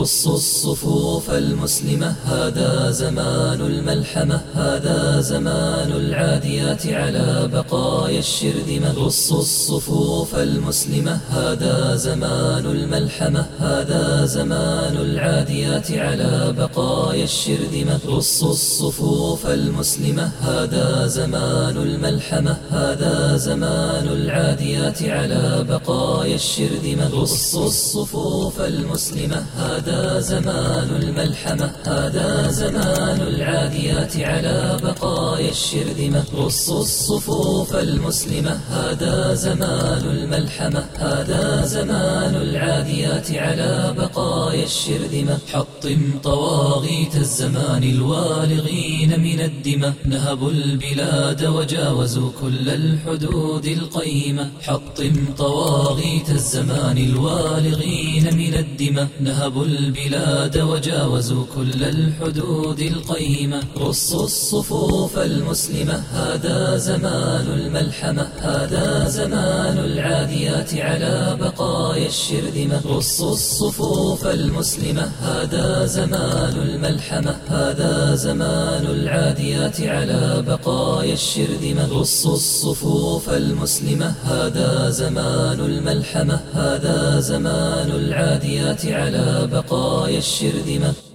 رصوا الصفوف المسلمة هذا زمان الملحمة هذا زمان العاديات على بقايا الشرذمة. رصوا الصفوف المسلمة هذا زمان الملحمة هذا زمان العاديات على بقايا الشرذمة. رصوا الصفوف المسلمة هذا زمان الملحمة هذا زمان العاديات على بقايا الشرذمة. رصوا الصفوف المسلمة هذا زمان الملحمة هذا زمان العاديات على بقايا الشرذمة. رصوا الصفوف المسلمة هذا زمان الملحمة هذا زمان العاديات على بقايا الشرذمة. حطم طواغيت الزمان الوالغين من الدماء نهبوا البلاد وجاوزوا كل الحدود القيمة. حطم طواغيت الزمان الوالغين من الدماء نهبوا البلاد وجاوزوا كل الحدود القيمة. رصوا الصفوف المسلمة. هذا زمان الملحمة. هذا زمان العاديات على بقايا الشرذمة رصوا الصفوف المسلمة. هذا زمان الملحمة. هذا زمان العاديات على بقايا الشرذمة رصوا الصفوف المسلمة. هذا زمان الملحمة. هذا زمان العاديات على بقايا الشرذمة.